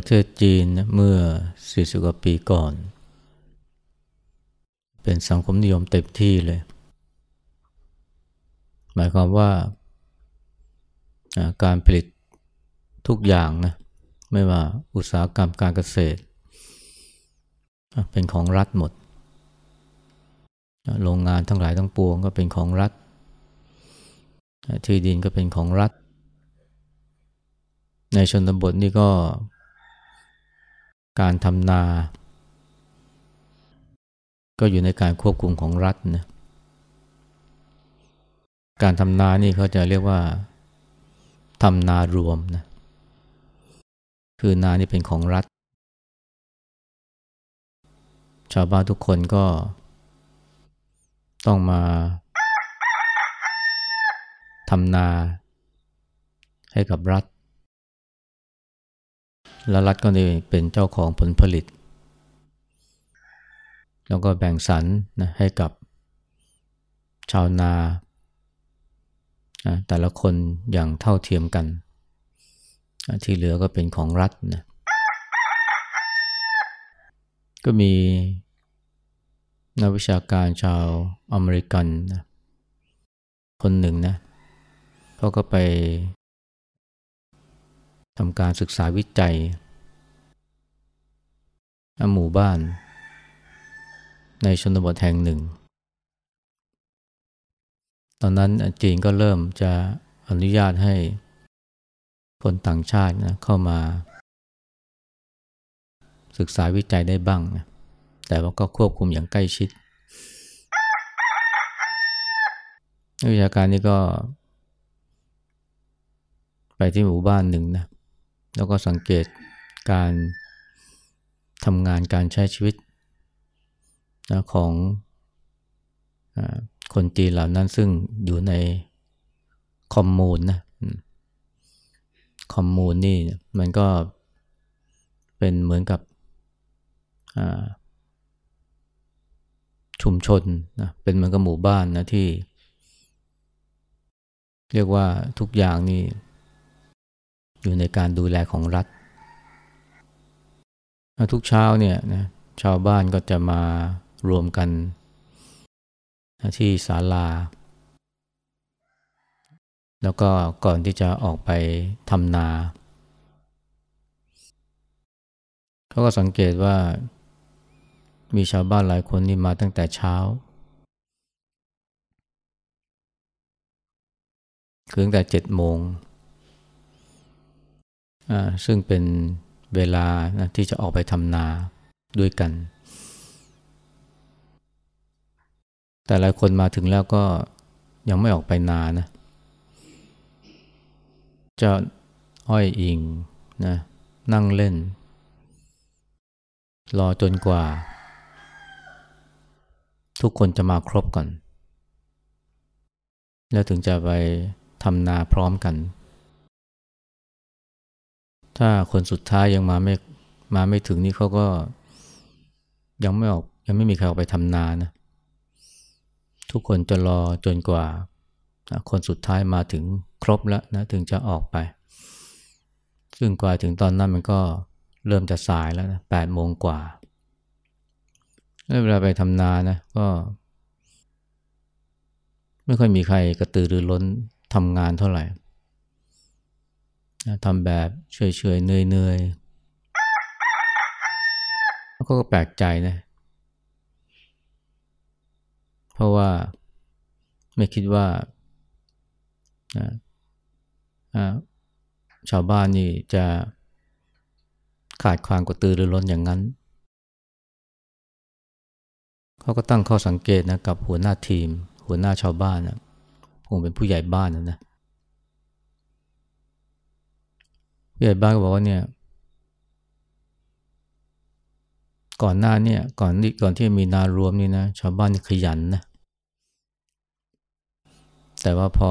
ประเทศจีนเมื่อ 40 กว่าปีก่อน เป็นสังคมนิยมเต็มที่เลย หมายความว่าการผลิตทุกอย่างนะไม่ว่าอุตสาหกรรมการเกษตร เป็นของรัฐหมด โรงงานทั้งหลายทั้งปวงก็เป็นของรัฐ ที่ดินก็เป็นของรัฐ ในชนบทนี่ก็ การทำนา ก็อยู่ในการควบคุมของรัฐนะการทำนานี่เขาจะเรียกว่าทำนารวมนะคือนานี่เป็นของรัฐ ชาวบ้านทุกคนก็ต้องมาทำนาให้กับรัฐ แล้วรัฐก็ได้เป็นเจ้าของผลผลิต แล้วก็แบ่งสรรนะให้กับชาวนา แต่ละคนอย่างเท่าเทียมกัน ที่เหลือก็เป็นของรัฐนะก็มีนักวิชาการชาวอเมริกันนะคนหนึ่งนะเขาก็ไป ทำการศึกษาวิจัยหมู่บ้าน ในชนบทแห่งหนึ่ง ตอนนั้นจีนก็เริ่มจะอนุญาตให้คนต่างชาตินะเข้ามา ศึกษาวิจัยได้บ้างนะแต่ว่าก็ควบคุมอย่างใกล้ชิดนักวิชาการนี่ก็ ไปที่หมู่บ้านหนึ่งนะ แล้วก็สังเกตการทำงานการใช้ชีวิตนะของคนจีนเหล่านั้นซึ่งอยู่ในคอมมูนนะคอมมูนนี่มันก็เป็นเหมือนกับชุมชนนะเป็นเหมือนกับหมู่บ้านนะที่ เรียกว่าทุกอย่างนี่ อยู่ในการดูแลของรัฐ ทุกเช้าเนี่ยนะชาวบ้านก็จะมารวมกันที่ศาลา แล้วก็ก่อนที่จะออกไปทำนา เขาก็สังเกตว่ามีชาวบ้านหลายคนนี่มาตั้งแต่เช้าคือตั้งแต่เจ็ดโมง ซึ่งเป็นเวลานะที่จะออกไปทำนาด้วยกัน แต่หลายคนมาถึงแล้วก็ยังไม่ออกไปนานะ จะห้อยอิงนะนั่งเล่น รอจนกว่า ทุกคนจะมาครบก่อน แล้วถึงจะไปทำนาพร้อมกัน ถ้าคนสุดท้ายยังมาไม่มาไม่ถึงนี่เขาก็ยังไม่ออกยังไม่มีใครออกไปทำนานะ ทุกคนจะรอจนกว่า คนสุดท้ายมาถึงครบแล้วนะถึงจะออกไป ซึ่งกว่าถึงตอนนั้นมันก็เริ่มจะสายแล้วนะแปดโมงกว่าเวลาไปทำนานะก็ ไม่ค่อยมีใครกระตือรือร้นทำงานเท่าไหร่ ทำแบบเฉยๆเนื่อยๆแล้วก็แปลกใจนะ เพราะว่าไม่คิดว่าชาวบ้านนี่จะขาดความกระตือรือร้นอย่างนั้น เขาก็ตั้งข้อสังเกตนะกับหัวหน้าทีม หัวหน้าชาวบ้านนะคงเป็นผู้ใหญ่บ้านนะนะ ผู้ใหญ่บ้านก็บอกว่าเนี่ย ก่อนหน้าเนี่ยก่อนก่อนที่มีนารวมนี่นะชาวบ้านขยันนะ แต่ว่าพอ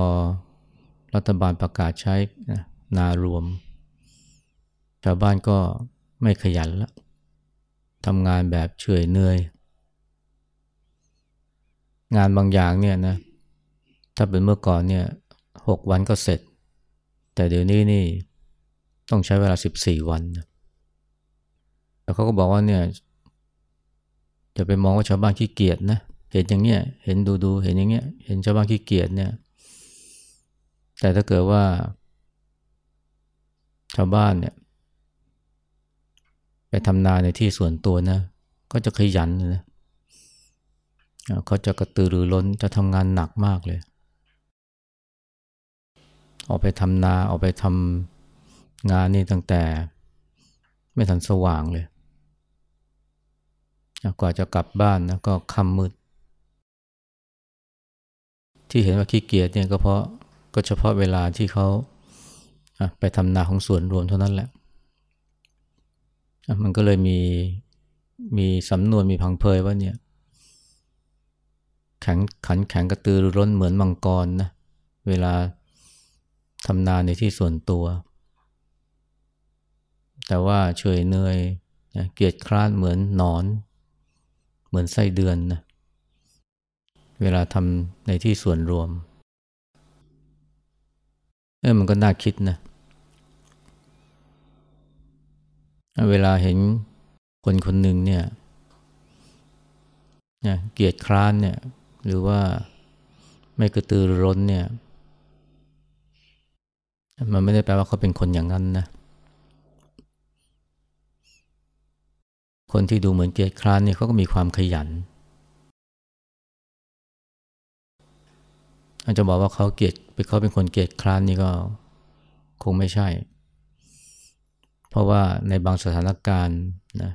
รัฐบาลประกาศใช้นะนารวม ชาวบ้านก็ไม่ขยันละทำงานแบบเฉยเหนื่อย งานบางอย่างเนี่ยนะ ถ้าเป็นเมื่อก่อนเนี่ยหกวันก็เสร็จ แต่เดี๋ยวนี้นี่ ต้องใช้เวลาสิบสี่วันนะแล้วเขาก็บอกว่าเนี่ยจะไปมองว่าชาวบ้านขี้เกียจนะ เห็นอย่างเงี้ย เห็นดูดูเห็นอย่างเงี้ย เห็นชาวบ้านขี้เกียจเนี่ย แต่ถ้าเกิดว่า ชาวบ้านเนี่ย ไปทำนาในที่ส่วนตัวนะ ก็จะขยันนะเขาจะกระตือรือร้นจะทำงานหนักมากเลย ออกไปทำนาออกไปทำ งานนี่ตั้งแต่ไม่ทันสว่างเลย กว่าจะกลับบ้านนะก็ค่ำมืด ที่เห็นว่าขี้เกียจเนี่ยก็เพราะก็เฉพาะเวลาที่เขาไปทำนาของส่วนรวมเท่านั้นแหละ มันก็เลยมีมีสำนวนมีพังเพยว่าเนี่ยแข็งขันแข็งกระตือรือร้นเหมือนมังกรนะเวลาทำนาในที่ส่วนตัว แต่ว่าเฉยเนยเกียจคร้านเหมือนนอน เหมือนไส้เดือนนะเวลาทำในที่ส่วนรวม เออมันก็น่าคิดนะ เวลาเห็นคนคนหนึ่งเนี่ยเกียรติคร้านเนี่ย หรือว่าไม่กระตือร้นเนี่ย มันไม่ได้แปลว่าเขาเป็นคนอย่างนั้นนะ คนที่ดูเหมือนเกียรติคร้านเนี่ยเขาก็มีความขยัน อาจจะบอกว่าเขาเกียรติเขาเป็นคนเกียรติคร้านนี่ก็คงไม่ใช่ เพราะว่าในบางสถานการณ์นะ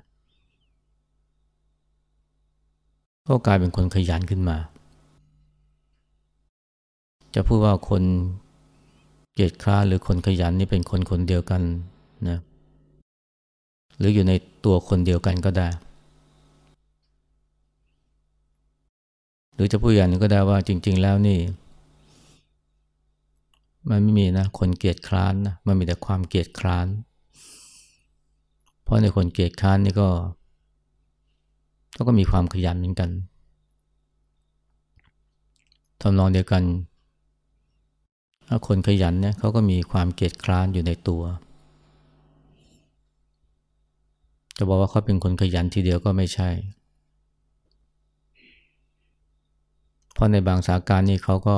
ก็กลายเป็นคนขยันขึ้นมา จะพูดว่าคนเกียจคร้าหรือคนขยันนี่เป็นคนคนเดียวกันนะ หรืออยู่ในตัวคนเดียวกันก็ได้ หรือจะพูดอย่างนึงก็ได้ว่าจริง ๆ แล้วนี่ มันไม่มีนะคนเกียจคร้านนะมันมีแต่ความเกียจคร้าน เพราะในคนเกียจคร้านนี่ก็ก็มีความขยันเหมือนกันทำนองเดียวกัน ถ้าคนขยันเนี่ยเขาก็มีความเกียจคร้านอยู่ในตัว จะบอกว่าเขาเป็นคนขยันทีเดียวก็ไม่ใช่ เพราะในบางสาการนี่เขาก็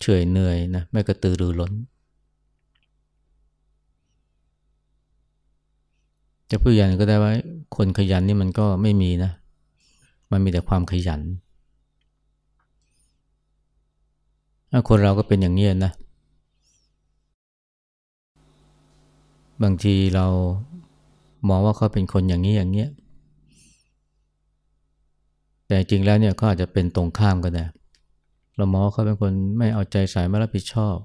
เฉยเหนื่อยนะไม่กระตือรือร้น จะพูดอย่างก็ได้ว่าคนขยันนี่มันก็ไม่มีนะ มันมีแต่ความขยันถ้าคนเราก็เป็นอย่างนี้นะ บางทีเรา มองว่าเขาเป็นคนอย่างนี้อย่างเนี้ยแต่จริงแล้วเนี่ยเขาอาจจะเป็นตรงข้ามก็ได้เรามองว่าเขาเป็นคนไม่เอาใจใส่ไม่รับผิดชอบ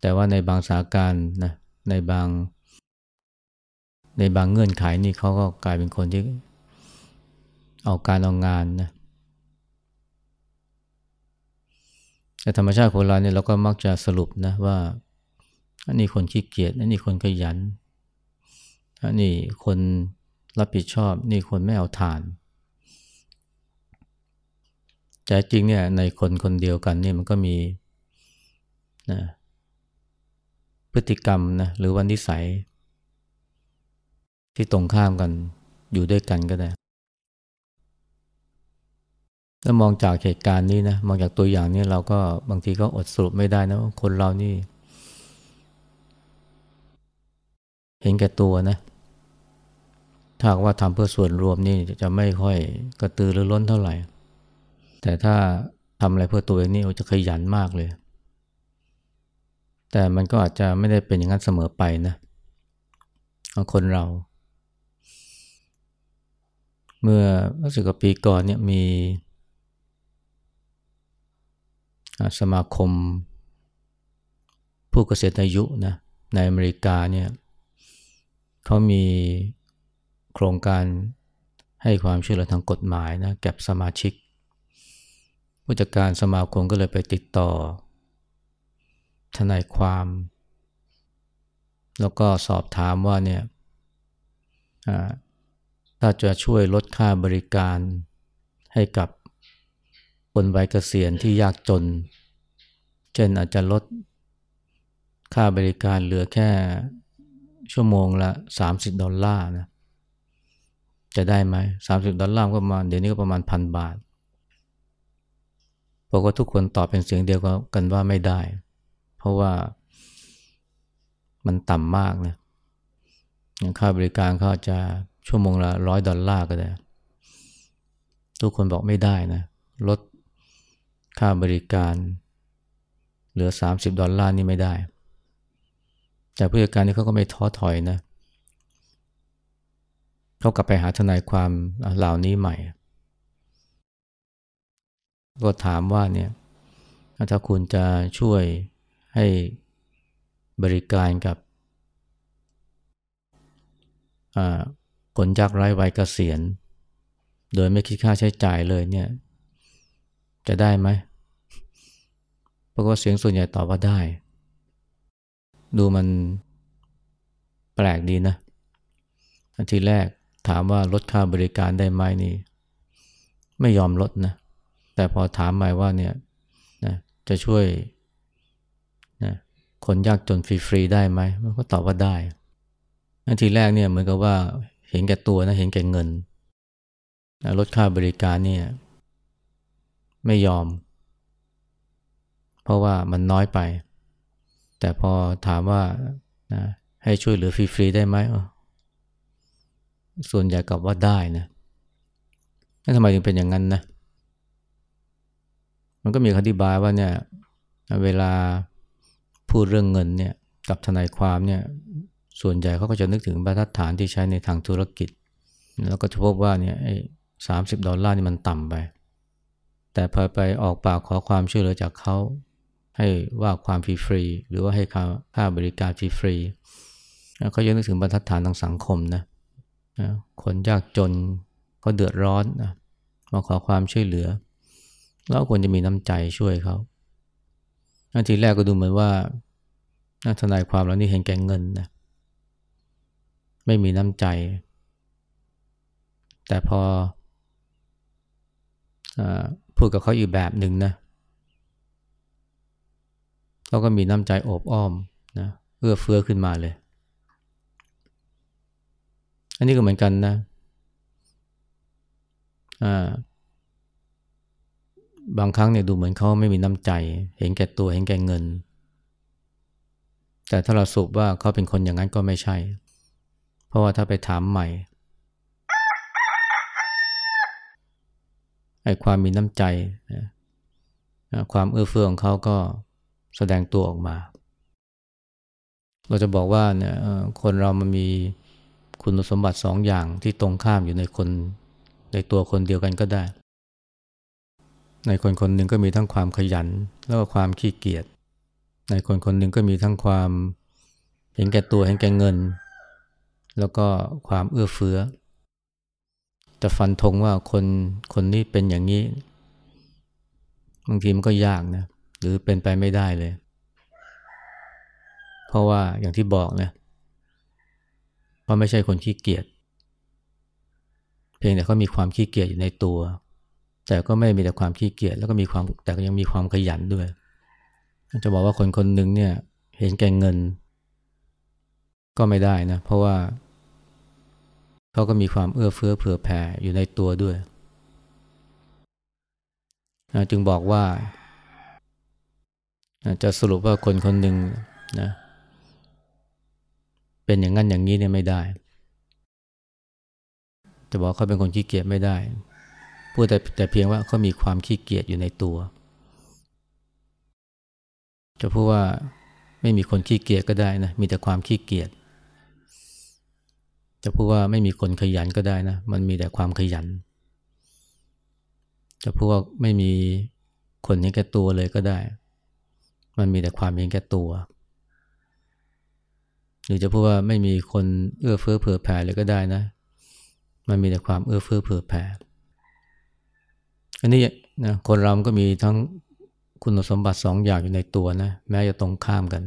แต่ว่าในบางสาการนะในบาง ในบางเงื่อนไขนี่เขาก็กลายเป็นคนที่เอาการเอางานนะแต่ธรรมชาติของเราเนี่ยเราก็มักจะสรุปนะว่าอันนี้คนขี้เกียจอันนี้คนขยันอ นนี้คนรับผิดชอบ นี่คนไม่เอาทาน แต่จริงเนี่ยในคนคนเดียวกันนี่มันก็มีนะพฤติกรรมนะหรือวันนิสัย ที่ตรงข้ามกันอยู่ด้วยกันก็ได้แล้วมองจากเหตุการณ์นี้นะมองจากตัวอย่างนี้เราก็บางทีก็อดสรุปไม่ได้นะว่าคนเรานี่ เห็นแก่ตัวนะ ถ้าว่าทำเพื่อส่วนรวมนี่จะไม่ค่อยกระตือรือร้นเท่าไหร่ แต่ถ้าทำอะไรเพื่อตัวเองนี่จะขยันมากเลย แต่มันก็อาจจะไม่ได้เป็นอย่างนั้นเสมอไปนะคนเรา เมื่อสิบกว่าปีก่อนเนี่ยมีสมาคม ผู้เกษียณอายุนะในอเมริกาเนี่ยเขามี โครงการให้ความช่วยเหลือทางกฎหมายนะแก่สมาชิก ผู้จัดการสมาคมก็เลยไปติดต่อ ทนายความ แล้วก็สอบถามว่าเนี่ยถ้าจะช่วยลดค่าบริการให้กับคนวัยเกษียณที่ยากจน เช่นอาจจะลดค่าบริการเหลือแค่ชั่วโมงละ 30 ดอลลาร์นะ จะได้ไหมสามสิบดอลลาร์ก็ประมาณเดี๋ยวนี้ก็ประมาณพันบาทบอกว่าทุกคนตอบเป็นเสียงเดียวกันว่าไม่ได้ เพราะว่ามันต่ำมากนะอย่างค่าบริการเขาจะชั่วโมงละร้อยดอลลาร์ก็ได้ ทุกคนบอกไม่ได้นะลดค่าบริการ เหลือ 30 ดอลลาร์นี่ไม่ได้ แต่ผู้จัดการนี่เขาก็ไม่ท้อถอยนะเเขากลับไปหาทนายความเหล่านี้ใหม่ ก็ถามว่าเนี่ยถ้าคุณจะช่วยให้บริการกับคนยากไร้วัยเกษียณ โดยไม่คิดค่าใช้จ่ายเลยเนี่ย จะได้ไหมปรากฏเสียงส่วนใหญ่ตอบว่าได้ ดูมันแปลกดีนะทีแรก ถามว่าลดค่าบริการได้ไหมนี่ ไม่ยอมลดนะ แต่พอถามมาว่าเนี่ยนะจะช่วยนะคนยากจนฟรีๆได้ไหมมันก็ตอบว่าได้นทีแรกเนี่ยเหมือนกับว่าเห็นแก่ตัวนะเห็นแก่เงินนะลดค่าบริการเนี่ย ไม่ยอม เพราะว่ามันน้อยไป แต่พอถามว่านะให้ช่วยเหลือฟรีๆได้ไหม ส่วนใหญ่กลับว่าได้นะแล้วทำไมถึงเป็นอย่างนั้นนะ มันก็มีคำอธิบายว่าเนี่ยเวลาพูดเรื่องเงินเนี่ยกับทนายความเนี่ยส่วนใหญ่เขาก็จะนึกถึงบรรทัดฐานที่ใช้ในทางธุรกิจ แล้วก็จะพบว่าเนี่ยไอ้สามสิบดอลลาร์นี่มันต่ำไป แต่พอไปออกปากขอความช่วยเหลือจากเขาให้ว่าความฟรีหรือว่าให้ค่าค่าบริการฟรีเขาจะนึกถึงบรรทัดฐานทางสังคมนะ นะคนยากจนเขาเดือดร้อนนะมาขอความช่วยเหลือ เราควรจะมีน้ำใจช่วยเขาทีแรกก็ดูเหมือนว่าทนายความเรานี่เห็นแก่เงินนะไม่มีน้ำใจ แต่พออพูดกับเขาอีกแบบหนึ่งนะเขาก็มีน้ำใจโอบอ้อมนะเอื้อเฟื้อขึ้นมาเลย อันนี้ก็เหมือนกันนะอ่าบางครั้งเนี่ยดูเหมือนเขาไม่มีน้ำใจ เห็นแก่ตัวเห็นแก่เงิน แต่ถ้าเราสุบว่าเขาเป็นคนอย่างนั้นก็ไม่ใช่ เพราะว่าถ้าไปถามใหม่ไอ้ความมีน้ำใจความเอื้อเฟื้อของเขาก็แสดงตัวออกมา เราจะบอกว่าเนี่ยคนเรามันมี คุณสมบัติสองอย่างที่ตรงข้ามอยู่ในคน ในตัวคนเดียวกันก็ได้ ในคนคนหนึ่งก็มีทั้งความขยัน แล้วก็ความขี้เกียจในคนคนหนึ่งก็มีทั้งความเห็นแก่ตัวเห็นแก่เงิน แล้วก็ความเอื้อเฟื้อ จะฟันธงว่าคนคนนี้เป็นอย่างนี้บางทีมันก็ยากนะหรือเป็นไปไม่ได้เลย เพราะว่าอย่างที่บอกนะ เพราะไม่ใช่คนขี้เกียจเพียงแต่เขามีความขี้เกียจอยู่ในตัว แต่ก็ไม่มีแต่ความขี้เกียจแล้วก็มีความแต่ก็ยังมีความขยันด้วย จะบอกว่าคนคนหนึ่งเนี่ยเห็นแก่เงิน ก็ไม่ได้นะ เพราะว่าเขาก็มีความเอื้อเฟื้อเผื่อแผ่อยู่ในตัวด้วย จึงบอกว่าจะสรุปว่าคนคนหนึ่งนะ เป็นอย่างนั้นอย่างนี้เนี่ยไม่ได้จะบอกเขาเป็นคนขี้เกียจไม่ได้ พูดแต่แต่เพียงว่าเขามีความขี้เกียจอยู่ในตัว จะพูดว่าไม่มีคนขี้เกียจก็ได้นะ มีแต่ความขี้เกียจ จะพูดว่าไม่มีคนขยันก็ได้นะ มันมีแต่ความขยัน จะพูดว่าไม่มีคนเห็นแก่ตัวเลยก็ได้ มันมีแต่ความเห็นแก่ตัว หรือจะพูดว่าไม่มีคนเอื้อเฟื้อเผื่อแผ่เลยก็ได้นะ มันมีแต่ความเอื้อเฟื้อเผื่อแผ่อันนี้นะคนเราก็มีทั้งคุณสมบัติสองอย่างอยู่ในตัวนะแม้จะตรงข้ามกัน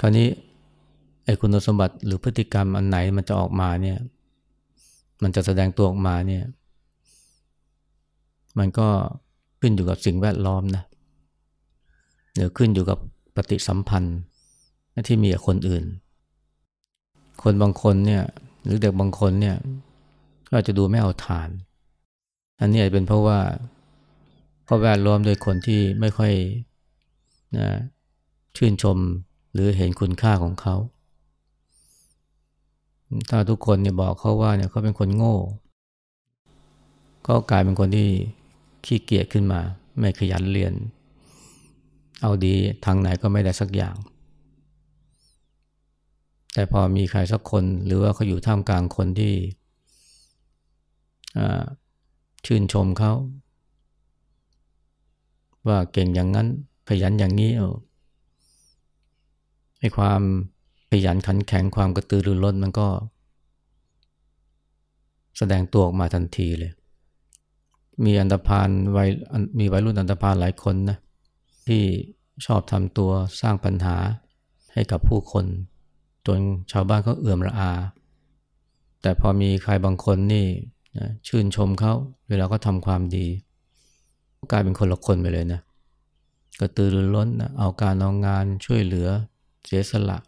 คราวนี้ไอ้คุณสมบัติหรือพฤติกรรมอันไหนมันจะออกมาเนี่ย มันจะแสดงตัวออกมาเนี่ย มันก็ขึ้นอยู่กับสิ่งแวดล้อมนะหรือขึ้นอยู่กับปฏิสัมพันธ์ ที่มีกับคนอื่น คนบางคนเนี่ยหรือเด็กบางคนเนี่ยก็อาจจะดูไม่เอาทาน อันนี้อาจเป็นเพราะว่าเขาแวดล้อมโดยคนที่ไม่ค่อยนะชื่นชมหรือเห็นคุณค่าของเขา ถ้าทุกคนเนี่ยบอกเขาว่าเนี่ยเขาเป็นคนโง่ ก็กลายเป็นคนที่ขี้เกียจขึ้นมา ไม่ขยันเรียน เอาดีทางไหนก็ไม่ได้สักอย่าง แต่พอมีใครสักคนหรือว่าเขาอยู่ท่ามกลางคนที่ชื่นชมเขา ว่าเก่งอย่างนั้นขยันอย่างนี้เออให้ความขยันขันแข็งความกระตือรือร้นมันก็ แสดงตัวออกมาทันทีเลย มีอันดพานวัยมีวัยรุ่นอันดพานหลายคนนะที่ชอบทำตัวสร้างปัญหาให้กับผู้คน จนชาวบ้านเขาเอื่อมระอา แต่พอมีใครบางคนนี่นะชื่นชมเขาเวลาก็ทำความดี กลายเป็นคนละคนไปเลยนะกระตือรือร้นนะเอาการเอางานช่วยเหลือเสียสละ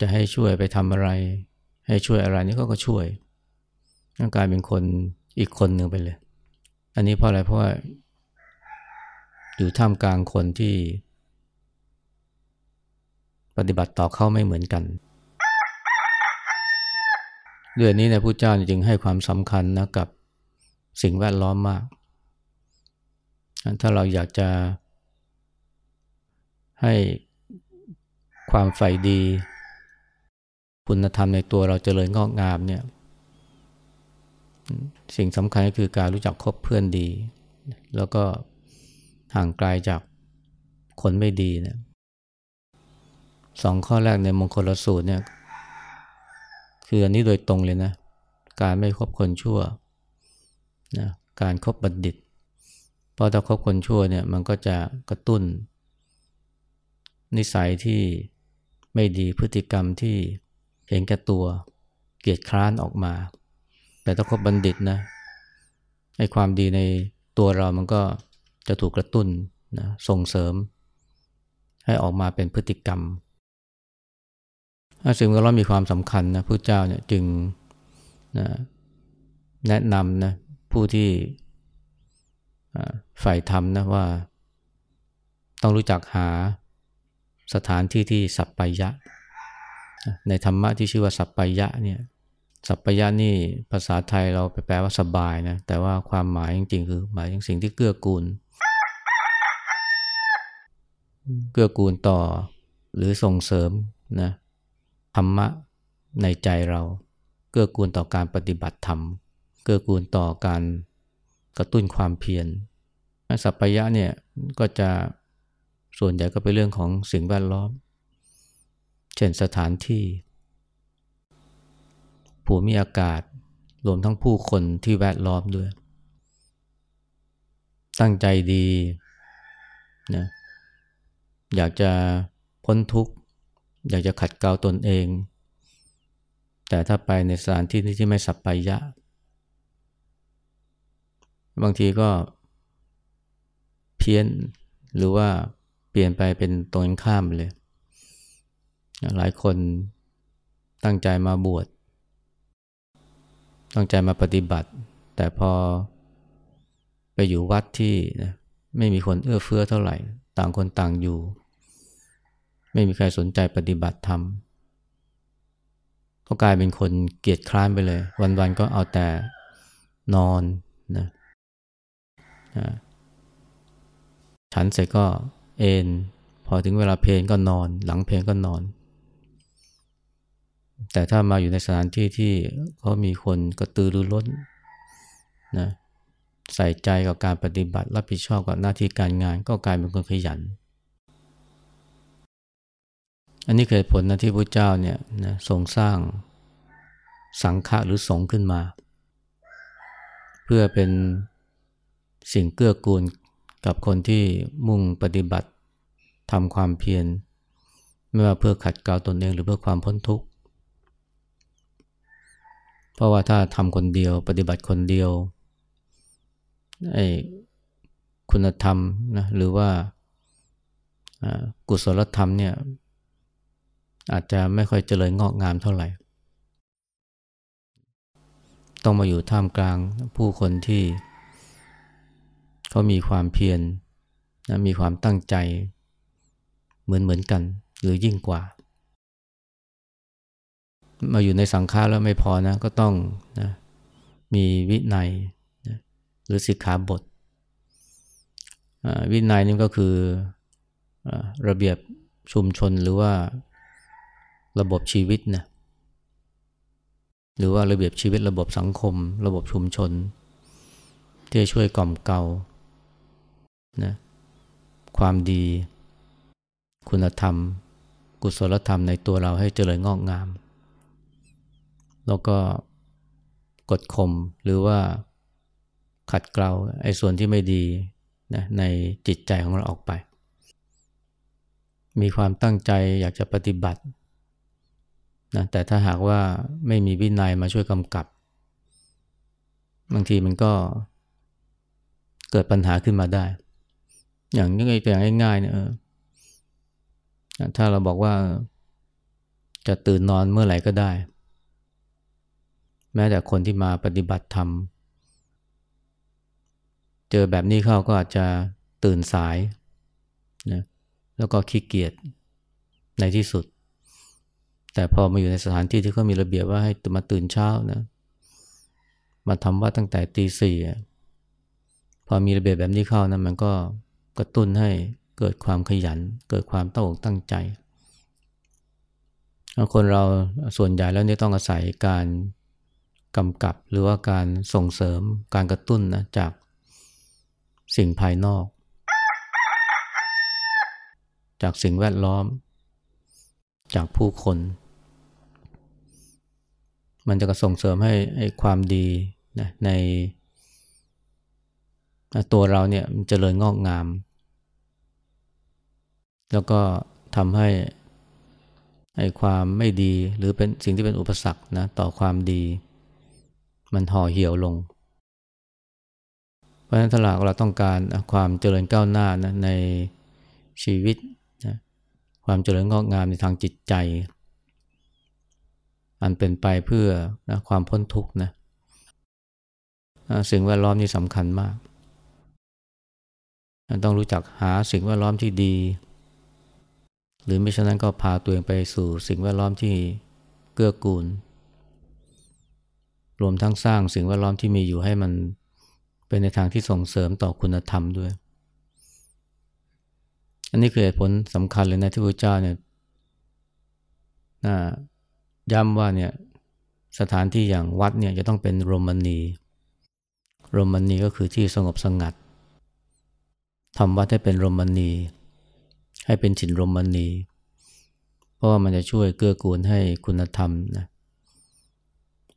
จะให้ช่วยไปทำอะไร ให้ช่วยอะไรนี่ก็ก็ช่วยกลายเป็นคนอีกคนหนึ่งไปเลย อันนี้เพราะอะไรเพราะว่าอยู่ท่ามกลางคนที่ ปฏิบัติต่อเขาไม่เหมือนกันด้วยนี้ในพระเจ้าจึงให้ความสำคัญนะกับสิ่งแวดล้อมมาก ถ้าเราอยากจะให้ความใฝ่ดี คุณธรรมในตัวเราจเจริญงอกงามเนี่ยสิ่งสำคัญก็คือการรู้จักคบเพื่อนดี แล้วก็ห่างไกลาจากคนไม่ดีเนี่ย สองข้อแรกในมงคลสูตรเนี่ยคืออันนี้โดยตรงเลยนะ การไม่คบคนชั่วนะการครบบัณฑิตพราะถ้าคบคนชั่วเนี่ยมันก็จะกระตุ้น นิสัยที่ไม่ดีพฤติกรรมที่เห็นแก่ตัว เกียดคร้านออกมา แต่ถ้าคบบัณฑิตนะให้ความดีในตัวเรามันก็จะถูกกระตุ้นนะส่งเสริม ให้ออกมาเป็นพฤติกรรม สิ่งก็เรามีความสำคัญนะพระเจ้าเนี่ยจึงนะแนะนำนะผู้ที่ฝ่ายธรรมนะว่า ต้องรู้จักหาสถานที่ที่สัปปายะ ในธรรมะที่ชื่อว่าสัปปายะเนี่ยสัปปายะนี่ภาษาไทยเราไปแปลว่าสบายนะแต่ว่าความหมายจริงๆ คือหมายถึงสิ่งที่เกื้อกูล เกื้อกูลต่อหรือส่งเสริมนะ ธรรมะในใจเรา เกื้อกูลต่อการปฏิบัติธรรม เกื้อกูลต่อการกระตุ้นความเพียรสัพพยะเนี่ยก็จะส่วนใหญ่ก็เป็นเรื่องของสิ่งแวดล้อม เช่นสถานที่ ภูมิอากาศรวมทั้งผู้คนที่แวดล้อมด้วย ตั้งใจดีนะอยากจะพ้นทุกข์ อยากจะขัดเกลาตนเอง แต่ถ้าไปในสถานที่ที่ไม่สัพพยะ บางทีก็เพี้ยนหรือว่าเปลี่ยนไปเป็นตรงข้ามเลย หลายคนตั้งใจมาบวชตั้งใจมาปฏิบัติ แต่พอไปอยู่วัดที่นะไม่มีคนเอื้อเฟื้อเท่าไหร่ ต่างคนต่างอยู่ ไม่มีใครสนใจปฏิบัติธรรมก็กลายเป็นคนเกียจคร้านไปเลย วันๆก็เอาแต่นอนนะฉันเสร็จก็เอนพอถึงเวลาเพลงก็นอน หลังเพลงก็นอน แต่ถ้ามาอยู่ในสถานที่ที่เขามีคนกระตือรือร้นนะใส่ใจกับการปฏิบัติรับผิดชอบกับหน้าที่การงานก็กลายเป็นคนขยัน อันนี้เกิดผลนะที่พระเจ้าเนี่ยนะทรงสร้างสังฆะหรือสงขึ้นมา เพื่อเป็นสิ่งเกื้อกูลกับคนที่มุ่งปฏิบัติทำความเพียรไม่ว่าเพื่อขัดเกลาตนเองหรือเพื่อความพ้นทุกข์ เพราะว่าถ้าทำคนเดียวปฏิบัติคนเดียวไอ้คุณธรรมนะหรือว่ากุศลธรรมเนี่ย อาจจะไม่ค่อยเจริญงอกงามเท่าไหร่ ต้องมาอยู่ท่ามกลางผู้คนที่เขามีความเพียรนะมีความตั้งใจเหมือนเหมือนกัน หรือยิ่งกว่า มาอยู่ในสังฆาแล้วไม่พอนะ ก็ต้องนะมีวินัยนะหรือสิกขาบท วินัยนี่ก็คือระเบียบชุมชนหรือว่า ระบบชีวิตนะหรือว่าระเบียบชีวิตระบบสังคม ระบบชุมชน ที่จะช่วยกล่อมเกลานะความดี คุณธรรม กุศลธรรมในตัวเราให้เจริญงอกงาม แล้วก็กดข่มหรือว่าขัดเกลาไอ้ส่วนที่ไม่ดีนะในจิตใจของเราออกไป มีความตั้งใจอยากจะปฏิบัติ นะแต่ถ้าหากว่าไม่มีวินัยมาช่วยกำกับ บางทีมันก็เกิดปัญหาขึ้นมาได้ อย่างนี้ตัวอย่างง่ายๆเนี่ยถ้าเราบอกว่าจะตื่นนอนเมื่อไหร่ก็ได้ แม้แต่คนที่มาปฏิบัติธรรม เจอแบบนี้เข้าก็อาจจะตื่นสายนะแล้วก็ขี้เกียจในที่สุด แต่พอมาอยู่ในสถานที่ที่เขามีระเบียบว่าให้มาตื่นเช้านะ มาทำว่าตั้งแต่ตีสี่พอมีระเบียบแบบนี้เข้านะมันก็กระตุ้นให้เกิดความขยัน เกิดความตั้งอกตั้งใจ คนเราส่วนใหญ่แล้วนี่ต้องอาศัยการกำกับหรือว่าการส่งเสริมการกระตุ้นนะจากสิ่งภายนอก จากสิ่งแวดล้อม จากผู้คน มันจะกระส่งเสริมให้ให้ความดีนะในตัวเราเนี่ยมันจเจริญงอกงาม แล้วก็ทำให้ไอ้ความไม่ดีหรือเป็นสิ่งที่เป็นอุปสรรคนะต่อความดี มันห่อเหี่ยวลง เพราะฉะนั้นถ้าเราต้องการความเจริญก้าวหน้านะในชีวิตนะความเจริญงอกงามในทางจิตใจ อันเป็นไปเพื่อนะความพ้นทุกข์นะสิ่งแวดล้อมนี่สำคัญมาก ต้องรู้จักหาสิ่งแวดล้อมที่ดี หรือไม่ฉะนั้นก็พาตัวเองไปสู่สิ่งแวดล้อมที่เกื้อกูล รวมทั้งสร้างสิ่งแวดล้อมที่มีอยู่ให้มันเป็นในทางที่ส่งเสริมต่อคุณธรรมด้วย อันนี้คือเหตุผลสำคัญเลยนะที่พระเจ้าเนี่ย ย้ำว่าเนี่ยสถานที่อย่างวัดเนี่ยจะต้องเป็นโรมนีโรมนีก็คือที่สงบสงัดทำวัดให้เป็นโรมนีให้เป็นฉินรมณีเพราะว่ามันจะช่วยเกื้อกูลให้คุณธรรมนะ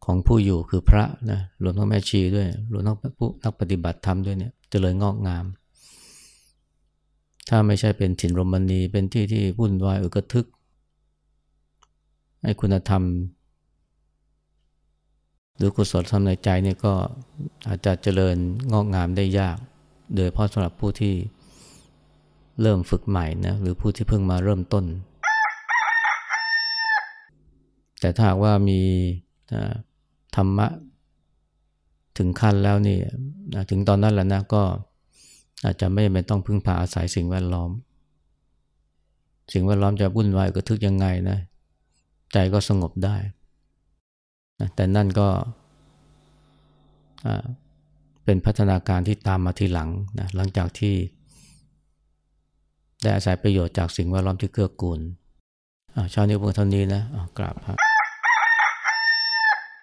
ของผู้อยู่คือพระนะรวมทั้งแม่ชีด้วยรวมทั้งผู้นักปฏิบัติธรรมด้วยเนี่ยจเจริญงอกงาม ถ้าไม่ใช่เป็นฉินรมณีเป็นที่ที่วุ่นวายอึกทึก ให้คุณธรรม หรือกุศลธรรมในใจเนี่ยก็อาจจะเจริญงอกงามได้ยาก โดยเพราะสำหรับผู้ที่เริ่มฝึกใหม่นะหรือผู้ที่เพิ่งมาเริ่มต้น แต่ถ้าหากว่ามีธรรมะถึงขั้นแล้วนี่ถึงตอนนั้นแล้วนะก็อาจจะไม่ไม่ต้องพึ่งพาอาศัยสิ่งแวดล้อม สิ่งแวดล้อมจะวุ่นวายกระทึกยังไงนะ ใจก็สงบได้นะแต่นั่นก็เป็นพัฒนาการที่ตามมาทีหลังนะหลังจากที่ ได้อาศัยประโยชน์จากสิ่งแวดล้อมที่เกื้อกูลชาวนี้เพียงเท่านี้นะกราบครับ